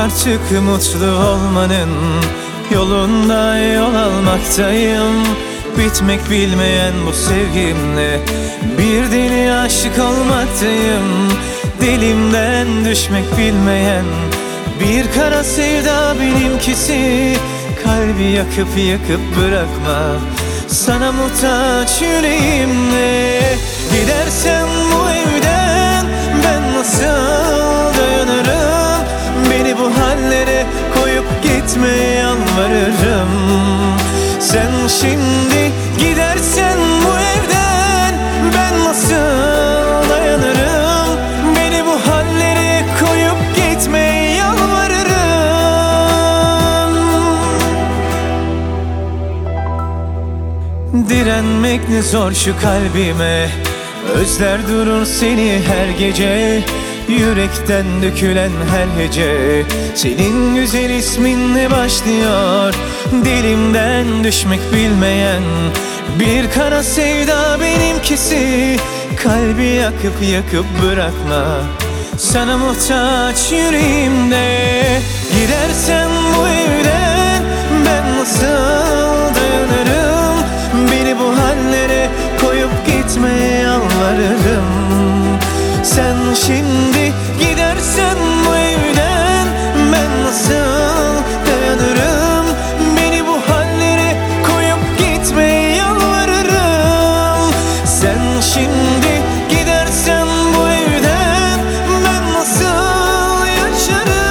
artık mutlu olmanın Yolunda yol almaktayım. Bitmek bilmeyen bu sevgimle Bir deli aşık olmaktayım. Dilimden düşmek bilmeyen Bir kara sevda benimkisi. Kalbi yakıp yakıp bırakma Sana muhtaç yüreğimle. Gidersen yalvarırım Sen şimdi gidersen bu evden Ben nasıl dayanırım? Beni bu hallere koyup gitme yalvarırım. Direnmek ne zor şu kalbime. Özler durur seni her gece Yürekten dökülen her hece Senin güzel isminle başlıyor? Dilimden düşmek bilmeyen Bir kara sevda benimkisi. Kalbi yakıp yakıp bırakma. Sana muhtaç yüreğimde. Gidersen bu evden ben nasıl Sen bu evden ben nasıl dayanırım? Beni bu hallere koyup gitmeye yalvarırım. Sen şimdi gidersen bu evden ben nasıl yaşarım?